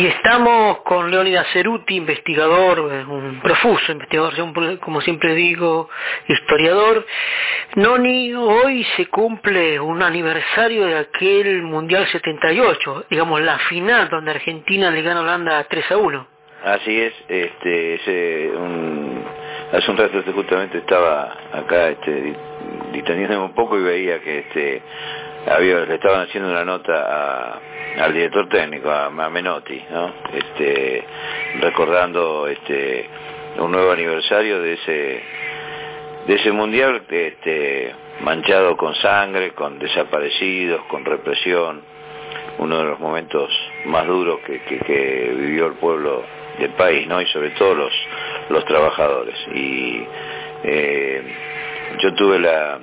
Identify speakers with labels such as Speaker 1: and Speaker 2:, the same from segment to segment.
Speaker 1: Y estamos con Leonidas Ceruti, investigador, un profuso investigador, como siempre digo, historiador. Noni, hoy se cumple un aniversario de aquel Mundial 78, digamos la final donde Argentina le gana a Holanda 3 a 1.
Speaker 2: Así es, este, hace un rato justamente estaba acá este, un poco y veía que este, había, le estaban haciendo una nota al director técnico, a, Menotti, ¿no? Este, recordando este, un nuevo aniversario de ese, de ese mundial este, manchado con sangre, con desaparecidos, con represión, uno de los momentos más duros que, que, vivió el pueblo del país, ¿no? Y sobre todo los, los trabajadores. Y eh, yo tuve la,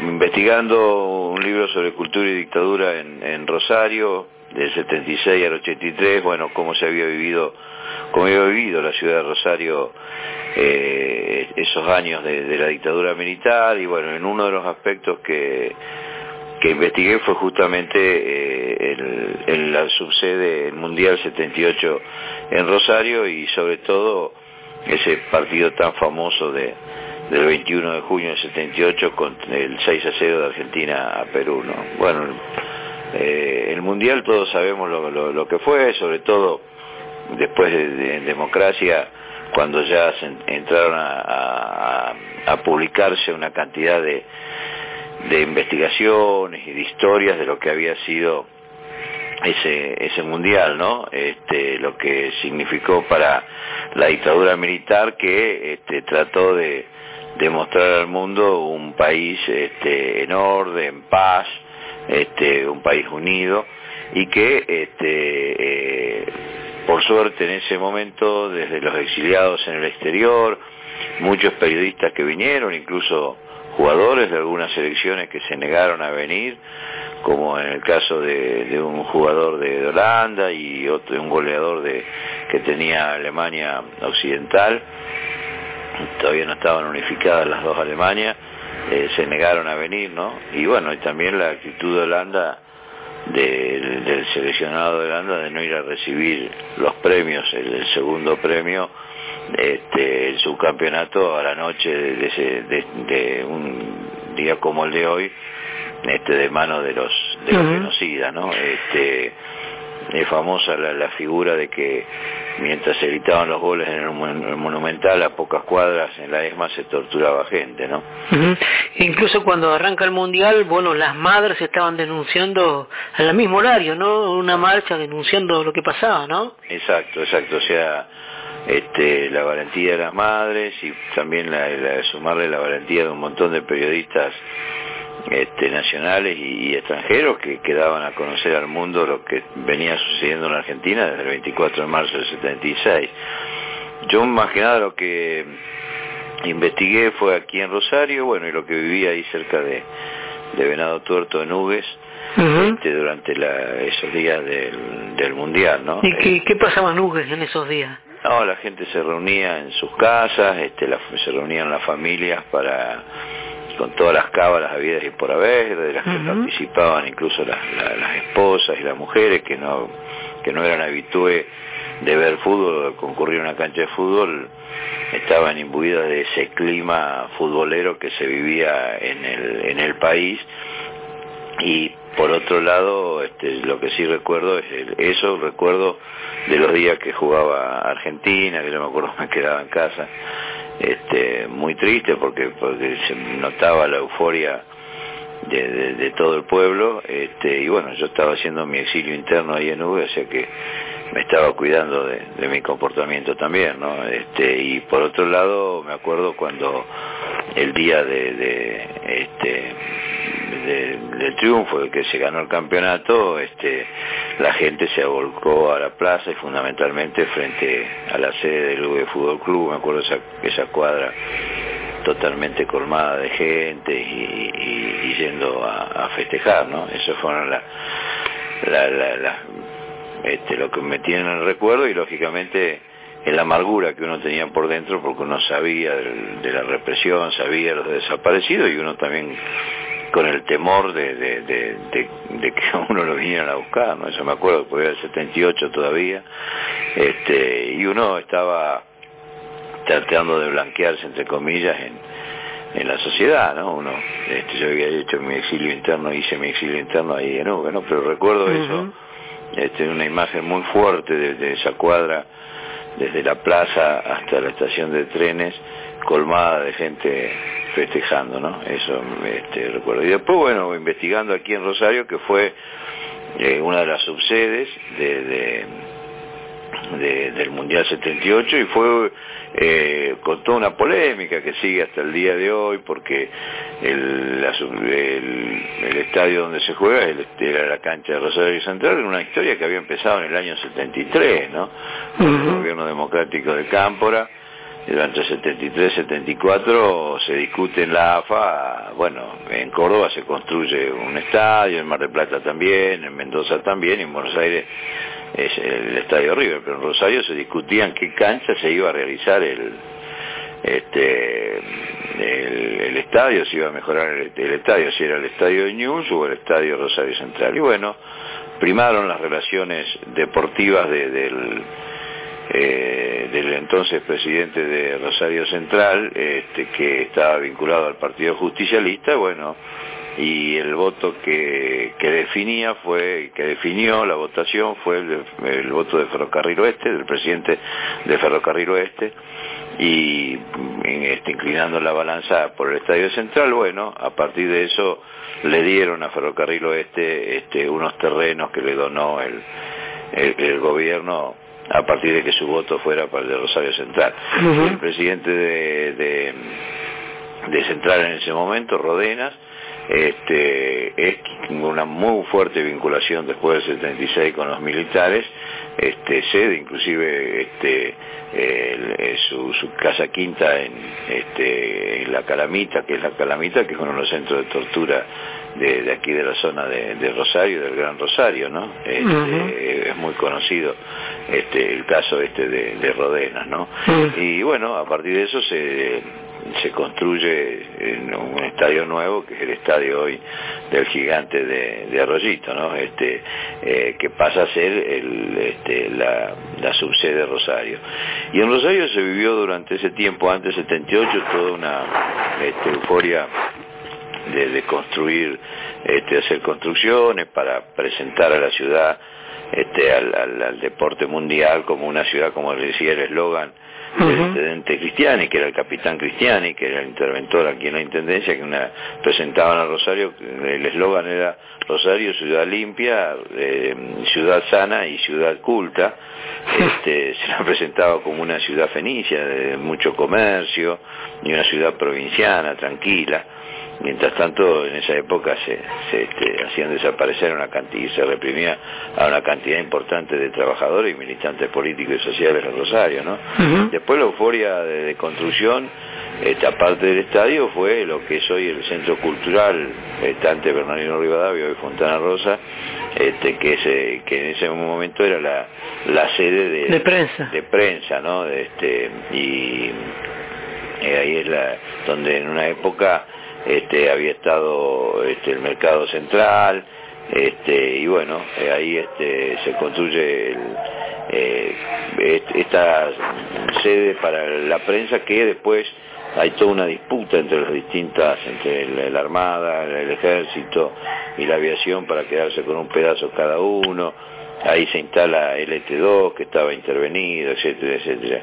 Speaker 2: investigando un libro sobre cultura y dictadura en, Rosario, del 76 al 83, bueno, cómo se había vivido, cómo había vivido la ciudad de Rosario eh, esos años de, la dictadura militar, y bueno, en uno de los aspectos que, que investigué fue justamente eh, el, la subsede Mundial 78 en Rosario y sobre todo ese partido tan famoso de, del 21 de junio del 78 con el 6 a 0 de Argentina a Perú. ¿no? Bueno, eh, el Mundial todos sabemos lo, lo, que fue, sobre todo después de, democracia, cuando ya entraron a, a, publicarse una cantidad de, de investigaciones y de historias de lo que había sido ese ese mundial, ¿no? Este, lo que significó para la dictadura militar que este, trató de demostrar al mundo un país este, en orden, en paz, este, un país unido y que este, eh, por suerte en ese momento desde los exiliados en el exterior, muchos periodistas que vinieron, incluso jugadores de algunas selecciones que se negaron a venir, como en el caso de, un jugador de Holanda y otro un goleador de que tenía Alemania Occidental, todavía no estaban unificadas las dos Alemanias, eh, se negaron a venir, ¿no? Y bueno, y también la actitud de Holanda, del seleccionado de Holanda, de no ir a recibir los premios, el, segundo premio, este, el subcampeonato a la noche de, de, un día como el de hoy, este, de mano de los, de los genocidas, ¿no? Este, es famosa la, figura de que mientras se evitaban los goles en el, Monumental a pocas cuadras en la ESMA se torturaba gente, ¿no?
Speaker 1: Incluso cuando arranca el Mundial, bueno, las madres estaban denunciando al mismo horario, ¿no? Una marcha denunciando lo que pasaba, ¿no?
Speaker 2: Exacto, exacto, o sea, este, la valentía de las madres y también la, la, sumarle la valentía de un montón de periodistas este, nacionales y, extranjeros que, quedaban a conocer al mundo lo que venía sucediendo en Argentina desde el 24 de marzo del 76. Yo más que nada lo que investigué fue aquí en Rosario, bueno, y lo que vivía ahí cerca de, Venado Tuerto en Ugues, este, durante esos días del, Mundial, ¿no?
Speaker 1: ¿Y qué, qué pasaba en Ugues en esos días?
Speaker 2: No, la gente se reunía en sus casas, este, se reunían las familias para con todas las cábalas habidas y por haber, de las que participaban incluso las, las, esposas y las mujeres que no, que no eran habitué de ver fútbol de concurrir a una cancha de fútbol, estaban imbuidas de ese clima futbolero que se vivía en el, en el país. Y por otro lado este, lo que sí recuerdo es eso recuerdo de los días que jugaba Argentina que yo me acuerdo me quedaba en casa este, muy triste porque, porque se notaba la euforia de, todo el pueblo este, y bueno, yo estaba haciendo mi exilio interno ahí en Uve, o sea que me estaba cuidando de, mi comportamiento también, ¿no? Este, y por otro lado, me acuerdo cuando el día de, este, del triunfo, de que se ganó el campeonato, este, la gente se volcó a la plaza y fundamentalmente frente a la sede del UV Fútbol Club, me acuerdo esa, esa cuadra totalmente colmada de gente y, yendo a, festejar, ¿no? Eso fueron la, la, este, lo que me tiene en el recuerdo y lógicamente en la amargura que uno tenía por dentro porque uno sabía de, la represión, sabía los desaparecidos y uno también con el temor de, de, de, que a uno lo vinieran a buscar, ¿no? Eso me acuerdo, porque era el 78 todavía, este, y uno estaba tratando de blanquearse, entre comillas, en, en la sociedad, ¿no? Uno, este, yo había hecho mi exilio interno, hice mi exilio interno ahí en Uve, ¿no? Pero recuerdo eso, este, una imagen muy fuerte de, esa cuadra, desde la plaza hasta la estación de trenes, colmada de gente festejando, ¿no? Eso este, recuerdo. Y después, bueno, investigando aquí en Rosario, que fue eh, una de las subsedes de, de, del Mundial 78 y fue eh, con toda una polémica que sigue hasta el día de hoy porque el, el, estadio donde se juega era la cancha de Rosario Central, era una historia que había empezado en el año 73, ¿no? Con el gobierno democrático de Cámpora durante el 73-74 se discute en la AFA, bueno, en Córdoba se construye un estadio, en Mar del Plata también, en Mendoza también, y en Buenos Aires es el Estadio River, pero en Rosario se discutía en qué cancha se iba a realizar el este el, estadio, si iba a mejorar el, estadio, si era el estadio de News o el estadio Rosario Central. Y bueno, primaron las relaciones deportivas del eh, del entonces presidente de Rosario Central, este, que estaba vinculado al Partido Justicialista, bueno, y el voto que, definía fue, que definió la votación fue el, voto de Ferrocarril Oeste, del presidente de Ferrocarril Oeste, y este, inclinando la balanza por el Estadio Central, bueno, a partir de eso le dieron a Ferrocarril Oeste este, unos terrenos que le donó el gobierno a partir de que su voto fuera para el de Rosario Central. El presidente de, de, Central en ese momento, Rodenas, este, es una muy fuerte vinculación después del 76 con los militares, este, sede inclusive este, su, su, casa quinta en, este, en la Calamita, que es la Calamita, que es uno de los centros de tortura de, aquí de la zona de, Rosario, del Gran Rosario, ¿no? Este, es muy conocido este, el caso este de, de Rodenas, ¿no? Y bueno, a partir de eso se, se construye en un estadio nuevo, que es el estadio hoy del gigante de, Arroyito, ¿no? Este, eh, que pasa a ser el, este, la, la subsede de Rosario. Y en Rosario se vivió durante ese tiempo, antes del 78, toda una este, euforia de, construir, este, hacer construcciones para presentar a la ciudad este, al, deporte mundial como una ciudad, como decía el eslogan, del intendente Cristiani, que era el capitán Cristiani, que era el interventor aquí en la Intendencia, que una, presentaban a Rosario, el eslogan era Rosario, ciudad limpia, eh, ciudad sana y ciudad culta. Este, se la presentaba como una ciudad fenicia, de mucho comercio, y una ciudad provinciana, tranquila. Mientras tanto, en esa época se, este, hacían desaparecer una cantidad, y se reprimía a una cantidad importante de trabajadores y militantes políticos y sociales en Rosario, ¿no? Después la euforia de, construcción, esta parte del estadio fue lo que es hoy el centro cultural, estante Bernardino Rivadavia y Fontana Rosa, este, que, que en ese momento era la, la sede de,
Speaker 1: de prensa,
Speaker 2: de prensa, ¿no? este, y ahí es la donde en una época este, había estado este, el mercado central, este, y bueno, eh, ahí se construye eh, esta sede para la prensa que después hay toda una disputa entre las distintas, entre la, Armada, el Ejército y la aviación para quedarse con un pedazo cada uno ahí se instala el ET2 que estaba intervenido, etcétera, etcétera.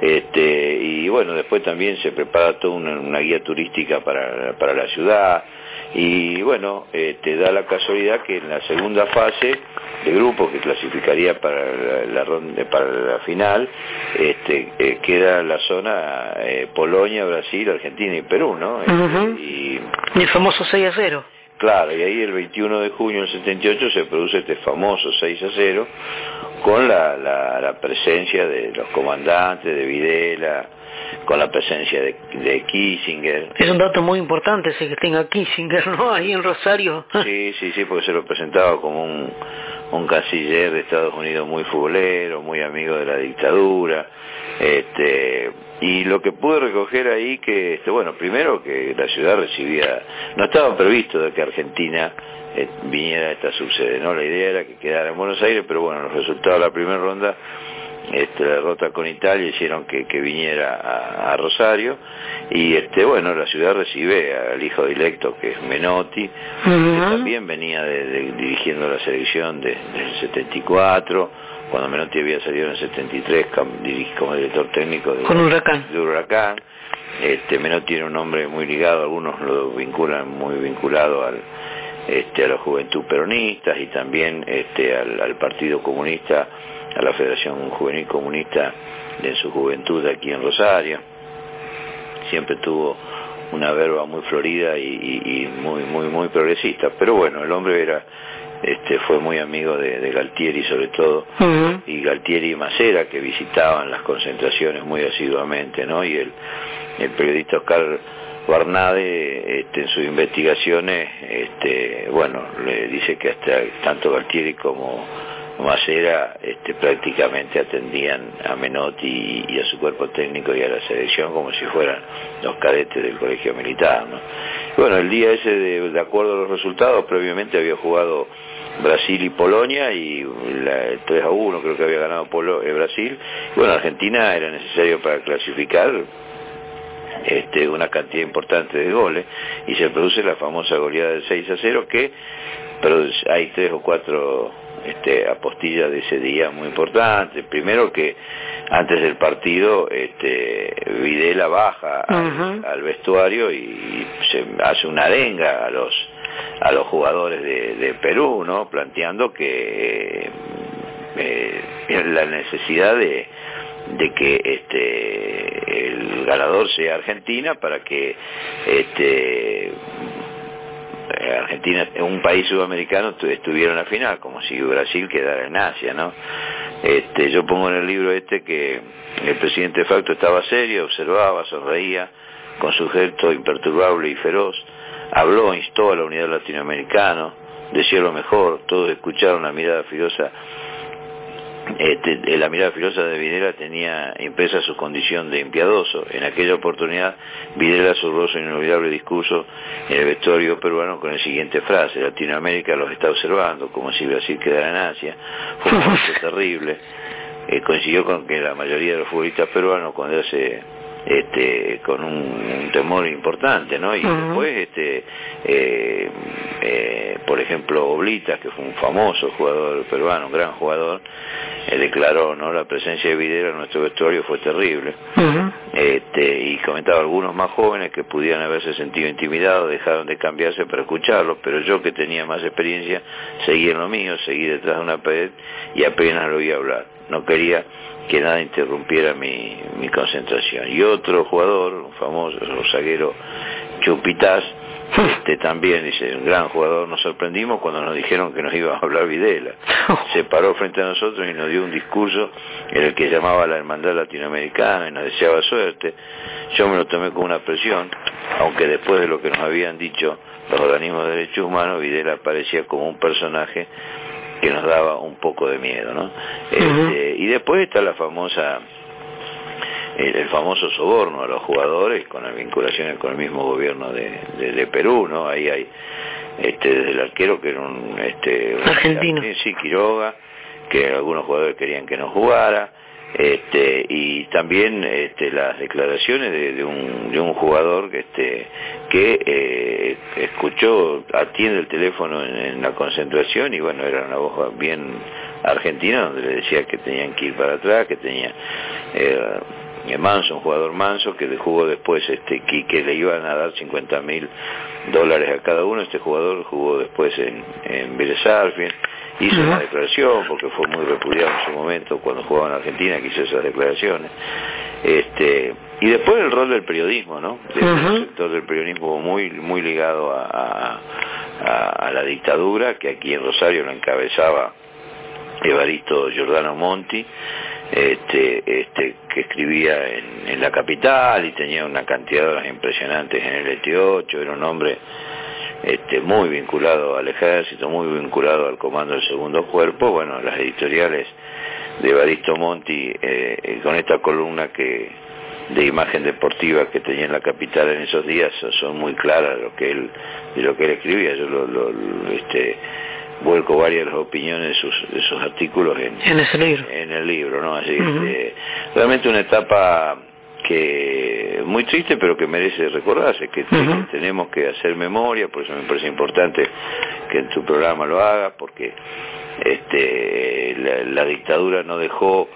Speaker 2: Este, y bueno, después también se prepara toda una, guía turística para, para, la ciudad y bueno, eh, te da la casualidad que en la segunda fase de grupo que clasificaría para la, ronda, para la final, este, eh, queda la zona eh, Polonia, Brasil, Argentina y Perú, ¿no?
Speaker 1: y, y el famoso 6 a 0.
Speaker 2: Claro, y ahí el 21 de junio del 78 se produce este famoso 6 a 0 con la, la, presencia de los comandantes, de Videla, con la presencia de, de, Kissinger.
Speaker 1: Es un dato muy importante ese que tenga Kissinger, ¿no? Ahí en Rosario.
Speaker 2: Sí, sí, sí, porque se lo presentaba como un un canciller de Estados Unidos muy futbolero, muy amigo de la dictadura, este, y lo que pude recoger ahí que, este, bueno, primero que la ciudad recibía, no estaba previsto de que Argentina eh, viniera a esta subsede, ¿no? La idea era que quedara en Buenos Aires, pero bueno, los resultados de la primera ronda este, la derrota con Italia hicieron que, viniera a, Rosario. Y este bueno la ciudad recibe al hijo directo que es Menotti que también venía de, dirigiendo la selección desde el 74 cuando Menotti había salido en el 73 como director técnico de,
Speaker 1: con Huracán.
Speaker 2: de Huracán. Este Menotti era un hombre muy ligado algunos lo vinculan muy vinculado al este a la juventud peronista y también este al partido comunista a la Federación Juvenil Comunista de su juventud aquí en Rosario. Siempre tuvo una verba muy florida y, muy muy muy progresista. Pero bueno, el hombre era este fue muy amigo de, Galtieri sobre todo y Galtieri y Macera que visitaban las concentraciones muy asiduamente, ¿no? Y el, el periodista Oscar Barnade este, en sus investigaciones, este, bueno, le dice que hasta tanto Galtieri como Macera este, prácticamente atendían a Menotti y, a su cuerpo técnico y a la selección como si fueran los cadetes del colegio militar. Bueno, el día ese, de, acuerdo a los resultados, previamente había jugado Brasil y Polonia y la, 3 a 1 creo que había ganado Polo, eh, Brasil. Bueno, Argentina era necesario para clasificar este, una cantidad importante de goles y se produce la famosa goleada del 6 a 0 que pero hay tres o cuatro este, apostilla de ese día muy importante. Primero que antes del partido este, Videla baja al, vestuario y se hace una arenga a los a los jugadores de, Perú, ¿no? Planteando que eh, la necesidad de de que este el ganador sea Argentina para que este Argentina, un país sudamericano, estuviera en la final, como si Brasil quedara en Asia, ¿no? Este, yo pongo en el libro este que el presidente de facto estaba serio, observaba, sonreía, con su gesto imperturbable y feroz, habló, instó a la unidad latinoamericana, decía lo mejor, todos escucharon la mirada filosa este, la mirada filosa de Videla tenía impresa su condición de impiadoso. En aquella oportunidad, Videla surró su inolvidable discurso en el vestuario peruano con la siguiente frase, Latinoamérica los está observando, como si Brasil quedara en Asia. Fue un momento terrible. Eh, coincidió con que la mayoría de los futbolistas peruanos, cuando se este, con un, temor importante, ¿no? Y después, este, eh, eh, por ejemplo, Oblitas, que fue un famoso jugador peruano, un gran jugador, eh, declaró, ¿no? La presencia de Videla en nuestro vestuario fue terrible. este, y comentaba algunos más jóvenes que pudieran haberse sentido intimidados, dejaron de cambiarse para escucharlo, pero yo que tenía más experiencia, seguí en lo mío, seguí detrás de una pared y apenas lo oí hablar. No quería que nada interrumpiera mi, mi concentración. Y otro jugador, un famoso zaguero Chupitas, este también dice, un gran jugador, nos sorprendimos cuando nos dijeron que nos iba a hablar Videla. Se paró frente a nosotros y nos dio un discurso en el que llamaba a la hermandad latinoamericana y nos deseaba suerte. Yo me lo tomé con una presión, aunque después de lo que nos habían dicho los organismos de derechos humanos, Videla aparecía como un personaje que nos daba un poco de miedo, ¿no? Este, y después está la famosa el, famoso soborno a los jugadores con las vinculaciones con el mismo gobierno de, Perú, ¿no? Ahí hay este desde el arquero que era un este
Speaker 1: argentino,
Speaker 2: sí, Quiroga, que algunos jugadores querían que no jugara, este y también este, las declaraciones de, un, de un jugador que este que eh, escuchó atiende el teléfono en, la concentración y bueno era una voz bien argentina donde le decía que tenían que ir para atrás que tenía eh, Manso, un jugador manso que jugó después este que, que le iban a dar 50 mil dólares a cada uno. Este jugador jugó después en, en Vélez hizo una declaración porque fue muy repudiado en su momento cuando jugaba en Argentina que hizo esas declaraciones. Este y después el rol del periodismo no el sector del periodismo muy muy ligado a, a, la dictadura que aquí en Rosario lo encabezaba Evaristo Giordano Monti este, este, que escribía en, la capital y tenía una cantidad de horas impresionantes en el 28, era un hombre este, muy vinculado al ejército, muy vinculado al comando del segundo cuerpo, bueno, las editoriales de Evaristo Monti, eh, con esta columna que de imagen deportiva que tenía en la capital en esos días son muy claras de lo que él de lo que él escribía. Yo lo, este vuelco varias opiniones de sus, de sus artículos en,
Speaker 1: en ese libro.
Speaker 2: en el libro no así este, realmente una etapa que muy triste pero que merece recordarse que tenemos que hacer memoria por eso me parece importante que en tu programa lo haga porque este la dictadura no dejó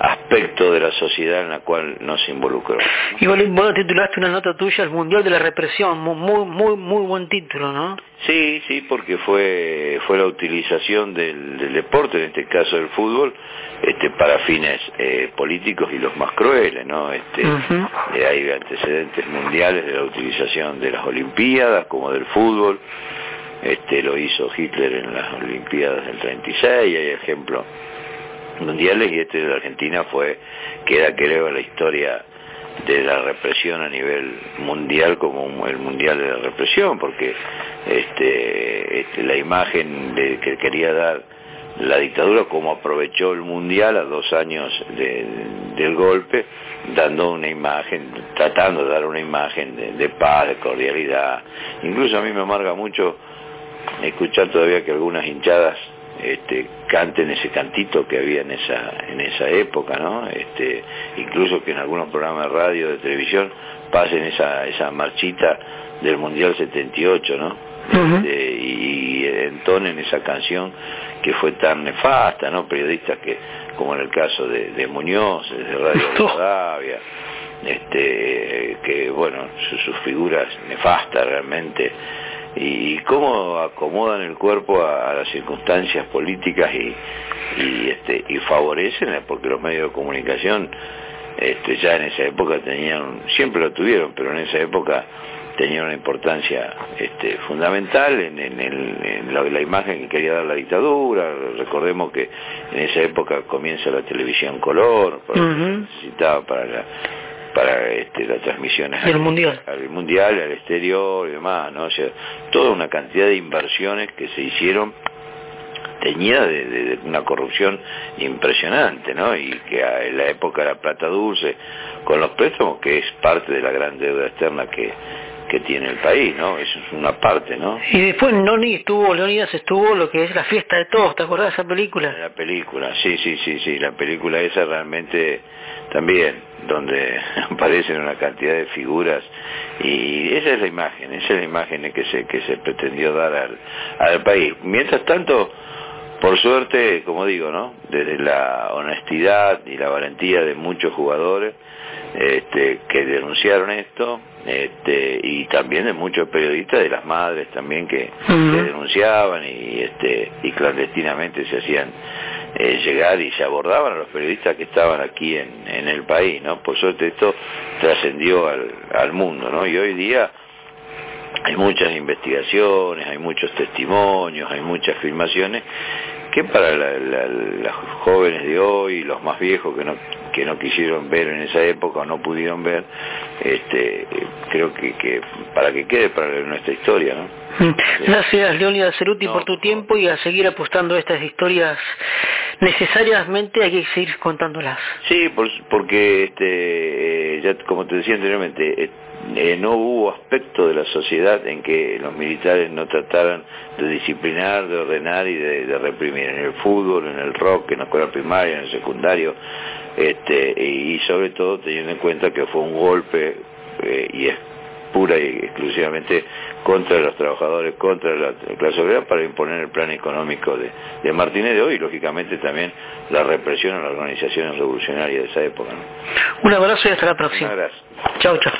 Speaker 2: aspecto de la sociedad en la cual nos involucró.
Speaker 1: Y vos, titulaste una nota tuya, El Mundial de la Represión, muy, muy, muy buen título, ¿no?
Speaker 2: Sí, sí, porque fue, fue la utilización del, deporte, en este caso del fútbol, este, para fines eh, políticos y los más crueles, ¿no? Este, eh, hay antecedentes mundiales de la utilización de las Olimpiadas, como del fútbol, este, lo hizo Hitler en las Olimpiadas del 36, hay ejemplos mundiales y este de Argentina fue, queda creo la historia de la represión a nivel mundial como el mundial de la represión, porque este, este, la imagen de, que quería dar la dictadura, como aprovechó el mundial a dos años del golpe, dando una imagen, tratando de dar una imagen de, de paz, de cordialidad. Incluso a mí me amarga mucho escuchar todavía que algunas hinchadas este, canten ese cantito que había en esa en esa época, ¿no? Este, incluso que en algunos programas de radio, de televisión, pasen esa esa marchita del Mundial 78, ¿no? Este, y entonen esa canción que fue tan nefasta, ¿no? Periodistas que, como en el caso de, de Muñoz, de Radio Rivadavia, este, que bueno, sus figuras nefastas realmente, y cómo acomodan el cuerpo a, las circunstancias políticas y, y, este, y favorecen, porque los medios de comunicación este, ya en esa época tenían, siempre lo tuvieron, pero en esa época tenían una importancia este, fundamental en, en, el, en la, imagen que quería dar la dictadura. Recordemos que en esa época comienza la televisión color, necesitaba para la para este, las transmisiones
Speaker 1: al, mundial.
Speaker 2: al mundial, al exterior y demás, ¿no? O sea, toda una cantidad de inversiones que se hicieron teñida de, una corrupción impresionante, ¿no? Y que en la época de la plata dulce, con los préstamos, que es parte de la gran deuda externa que, que tiene el país, ¿no? Eso es una parte, ¿no?
Speaker 1: Y después Noni estuvo, Leonidas estuvo lo que es la fiesta de todos, ¿te acordás de esa película?
Speaker 2: La película, sí, sí, sí, sí, la película esa realmente también, donde aparecen una cantidad de figuras y esa es la imagen, esa es la imagen que se, que se pretendió dar al, al país. Mientras tanto, por suerte, como digo, ¿no? Desde la honestidad y la valentía de muchos jugadores este, que denunciaron esto, este, y también de muchos periodistas, de las madres también que, denunciaban y, este, y clandestinamente se hacían eh, llegar y se abordaban a los periodistas que estaban aquí en, en el país, ¿no? Por suerte esto trascendió al, al mundo, ¿no? Y hoy día hay muchas investigaciones, hay muchos testimonios, hay muchas filmaciones que para los jóvenes de hoy, los más viejos que no que no quisieron ver en esa época o no pudieron ver, este, creo que, que para que quede para nuestra historia, ¿no?
Speaker 1: Mm. Gracias, Leónidas Ceruti, por tu tiempo y a seguir apostando a estas historias necesariamente hay que seguir contándolas.
Speaker 2: Sí, porque este, ya como te decía anteriormente, eh, no hubo aspecto de la sociedad en que los militares no trataran de disciplinar, de ordenar y de, reprimir. En el fútbol, en el rock, en la escuela primaria, en el secundario, este, y sobre todo teniendo en cuenta que fue un golpe eh, y es pura y exclusivamente contra los trabajadores, contra la clase obrera para imponer el plan económico de, de Martínez de hoy y lógicamente también la represión a las organizaciones revolucionarias de esa época.
Speaker 1: Un abrazo y hasta la próxima.
Speaker 2: gracias.
Speaker 1: Chao, chao.